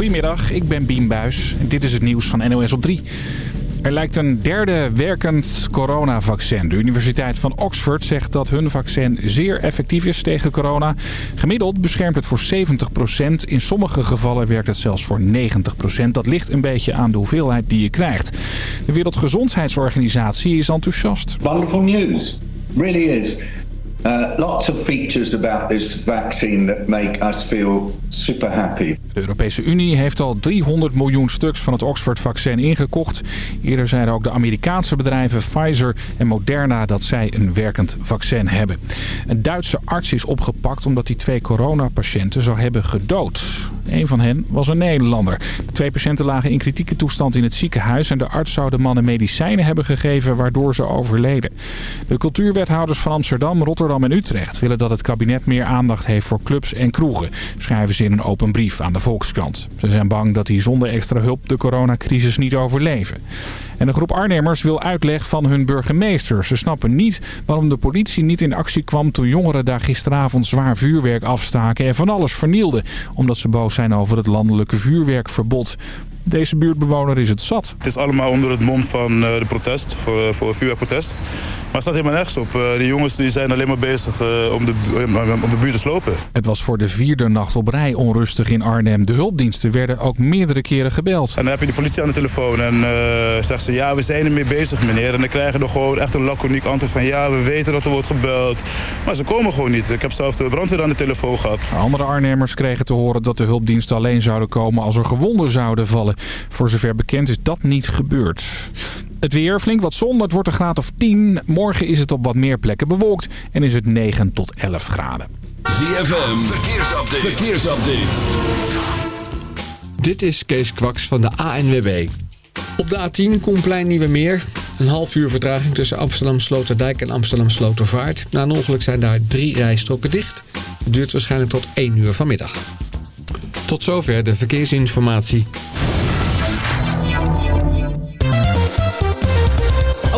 Goedemiddag, ik ben Bien Buis en dit is het nieuws van NOS op 3. Er lijkt een derde werkend coronavaccin. De Universiteit van Oxford zegt dat hun vaccin zeer effectief is tegen corona. Gemiddeld beschermt het voor 70%. In sommige gevallen werkt het zelfs voor 90%. Dat ligt een beetje aan de hoeveelheid die je krijgt. De Wereldgezondheidsorganisatie is enthousiast. Wonderful news. Really is. Uh, lots of features about this vaccine that make us feel super happy. De Europese Unie heeft al 300 miljoen stuks van het Oxford-vaccin ingekocht. Eerder zeiden ook de Amerikaanse bedrijven Pfizer en Moderna dat zij een werkend vaccin hebben. Een Duitse arts is opgepakt omdat hij twee coronapatiënten zou hebben gedood. Een van hen was een Nederlander. De twee patiënten lagen in kritieke toestand in het ziekenhuis... en de arts zou de mannen medicijnen hebben gegeven waardoor ze overleden. De cultuurwethouders van Amsterdam, Rotterdam en Utrecht... willen dat het kabinet meer aandacht heeft voor clubs en kroegen... schrijven ze in een open brief aan de Volkskrant. Ze zijn bang dat die zonder extra hulp de coronacrisis niet overleven. En een groep Arnhemmers wil uitleg van hun burgemeester. Ze snappen niet waarom de politie niet in actie kwam toen jongeren daar gisteravond zwaar vuurwerk afstaken en van alles vernielden. Omdat ze boos zijn over het landelijke vuurwerkverbod. Deze buurtbewoner is het zat. Het is allemaal onder het mom van uh, de protest, voor, voor vuurwerkprotest. Maar het staat helemaal nergens op. Uh, die jongens die zijn alleen maar bezig uh, om, de, om de buurt te slopen. Het was voor de vierde nacht op rij onrustig in Arnhem. De hulpdiensten werden ook meerdere keren gebeld. En dan heb je de politie aan de telefoon en zegt ze... ja, we zijn ermee bezig, meneer. En dan krijgen we gewoon echt een laconiek antwoord van... ja, we weten dat er wordt gebeld. Maar ze komen gewoon niet. Ik heb zelf de brandweer aan de telefoon gehad. Andere Arnhemmers kregen te horen dat de hulpdiensten alleen zouden komen... als er gewonden zouden vallen. Voor zover bekend is dat niet gebeurd. Het weer, flink wat zon, het wordt een graad of 10. Morgen is het op wat meer plekken bewolkt en is het 9 tot 11 graden. ZFM, verkeersupdate. verkeersupdate. Dit is Kees Kwaks van de ANWB. Op de A10 Koenplein Nieuwe Meer. Een half uur vertraging tussen Amsterdam Sloterdijk en Amsterdam Slotervaart. Na een ongeluk zijn daar drie rijstroken dicht. Het duurt waarschijnlijk tot 1 uur vanmiddag. Tot zover de verkeersinformatie.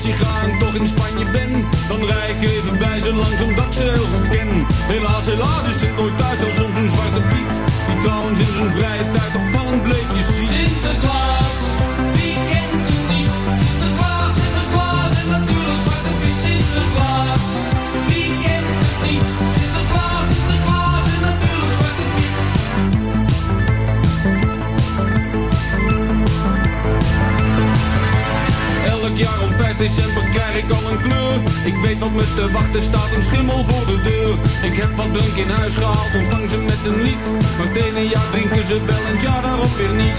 vakantiegang toch in Spanje ben, dan rij ik even bij ze langs Ontvang ze met een lied. Maar tegen jaar drinken ze wel een jaar daarop weer niet.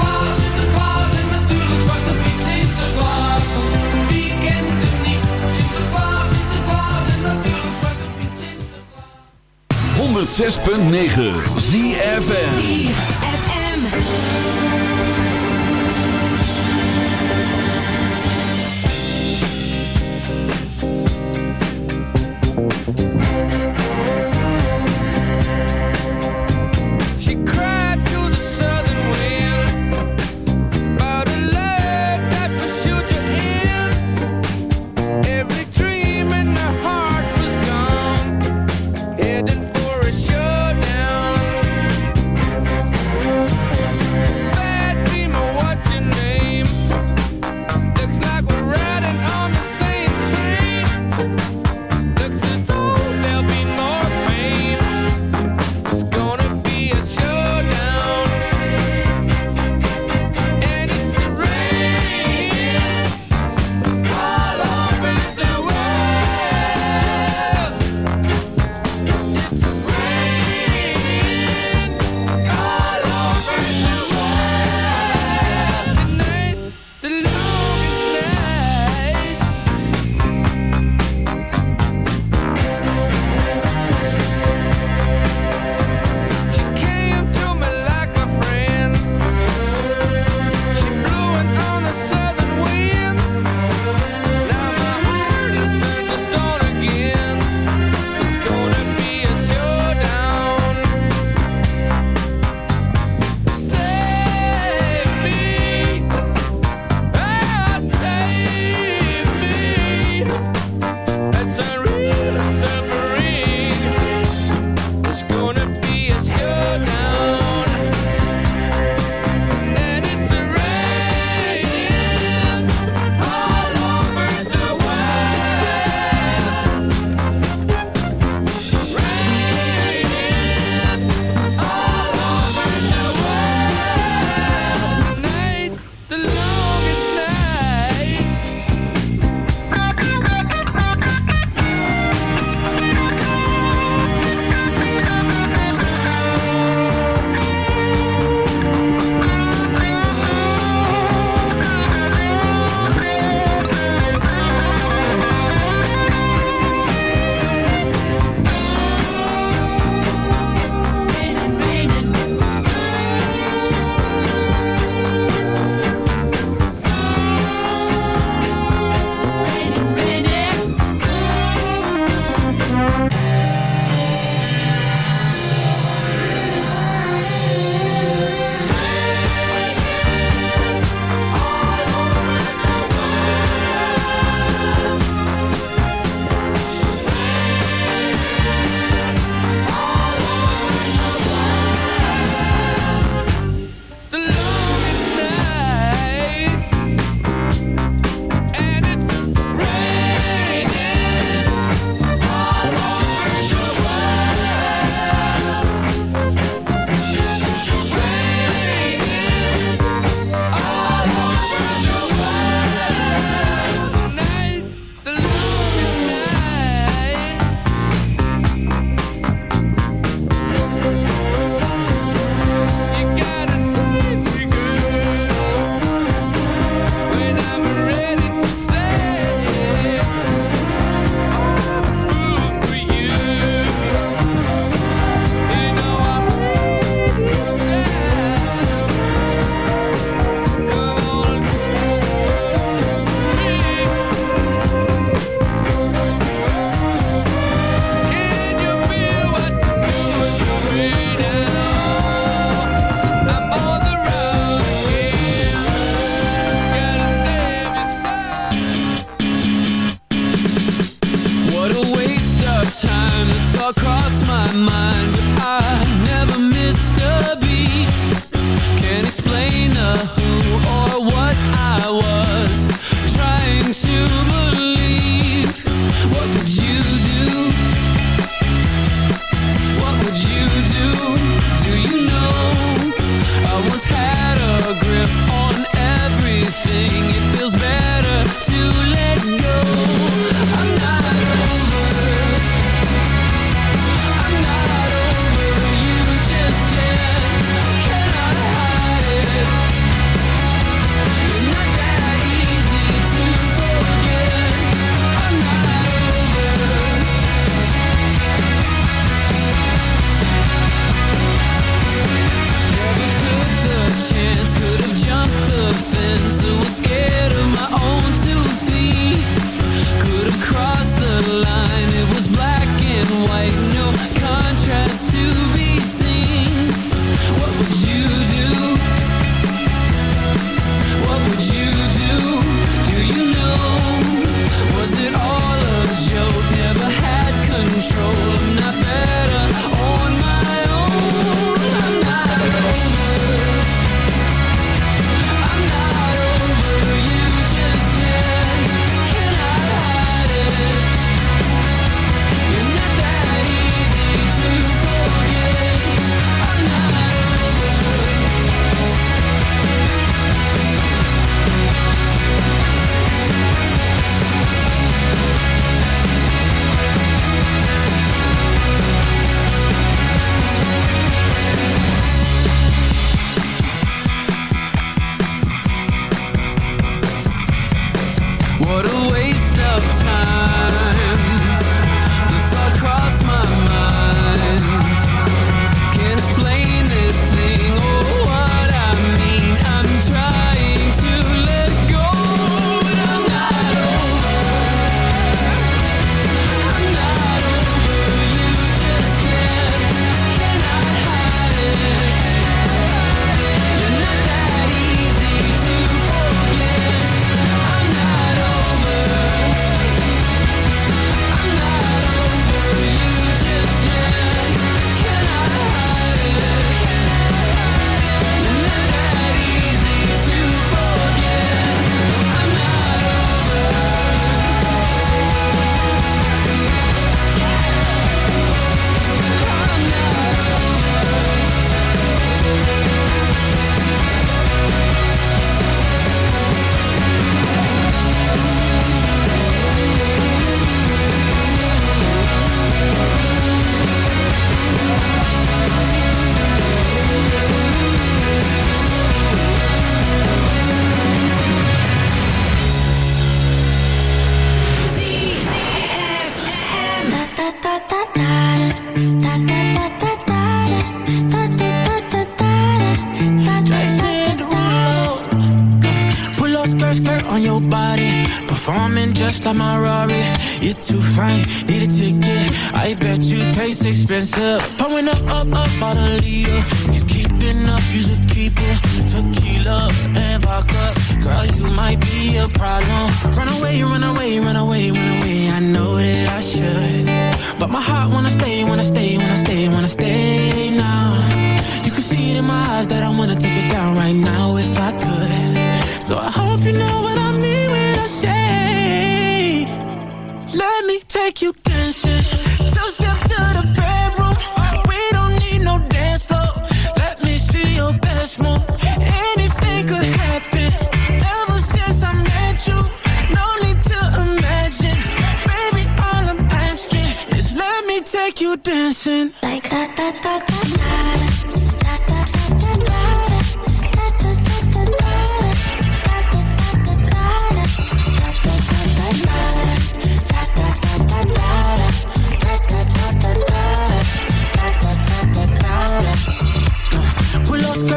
106.9 ZFN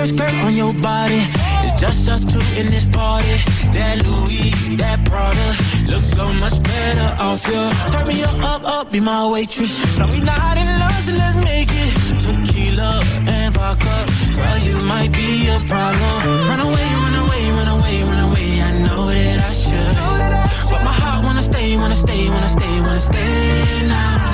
skirt, skirt on your body. It's just us two in this party. That Louis, that Prada, looks so much better off you. Turn me up, up, up, be my waitress. No, we not in love, so let's make it. Tequila and vodka, girl, you might be a problem. Run away, run away, run away, run away. I know that I should, but my heart wanna stay, wanna stay, wanna stay, wanna stay now.